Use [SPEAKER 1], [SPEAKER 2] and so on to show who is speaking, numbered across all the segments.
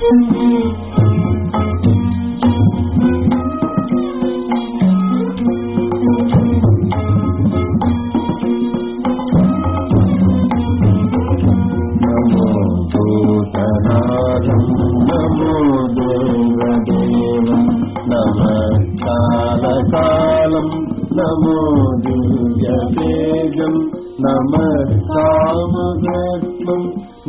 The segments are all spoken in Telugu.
[SPEAKER 1] నమో భూతనాథం నమో దేవదేవం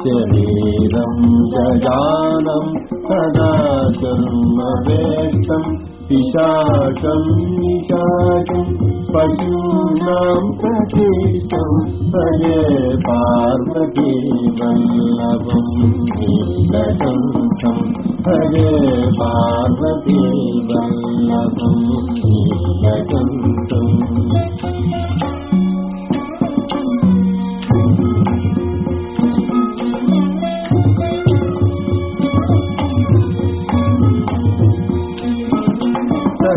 [SPEAKER 1] शरीरं गजानम् कर्मवेष्टं पिशाचं विशाचेतम् प्रगे पार्वती नवम् हि लसन्तम् प्रगे पार्वती नवम् हि लसन्तम्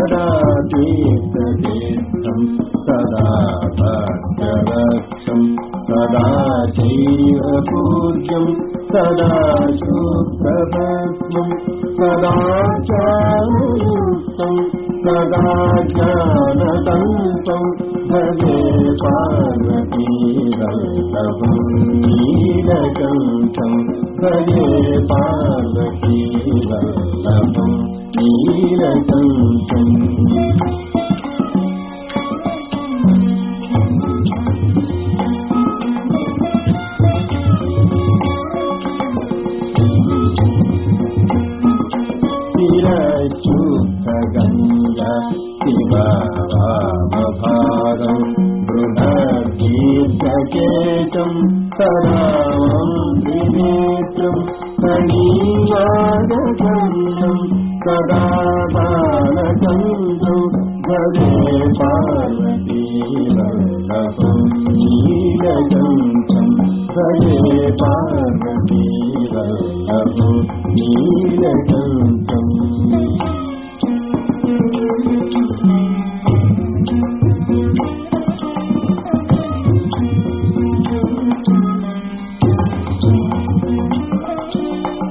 [SPEAKER 1] सदा चेतचेष्टं कदा सदक्षम् कदाचैकपूर्यं सदा शूतवक्षम् सदा चारम् कदा जानकं प्रजे पालकीलुरकण्ठम् सजे पालकीरं रचु सगङ्गी सकेतं कदा विनीचन्दम् कदा पालचन्द्र गजे पार्वतीरी गन्तम् गजे पार्वतीरीगम्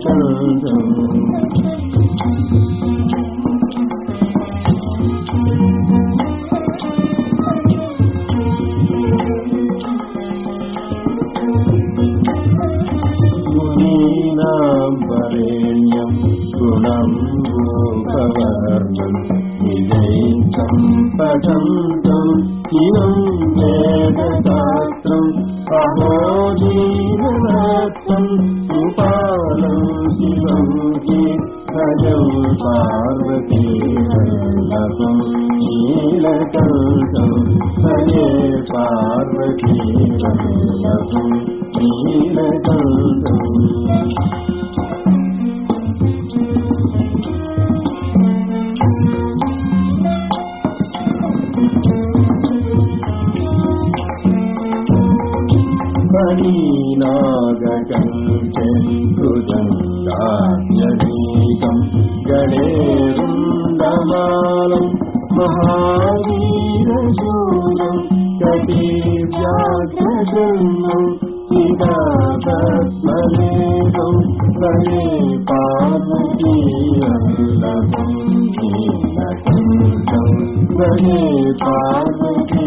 [SPEAKER 1] వల్లభం నీలకంఠం భజే పార్వతీ వల్లభం నీలకంఠం మునీనాం వరేణ్యం గుణం రూపవర్ణం విజయించం పఠంతం ఇనం వేదశాస్త్రం అహోజీవనత్వం ఉపాలం భజం పార్వతీ వల్లభం నీలకంఠం సయే పార్వతీ నీలకంఠం మణీనాగకంఠే మృదంగాజ్ఞీకం గణేరుండమాలం మహావీరశూరం కటీవ్యాఘ్రశృంగం చిదాపద్మనేకం హరే పార్వతీ వల్లభం నీలకంఠం హరే పార్వతీ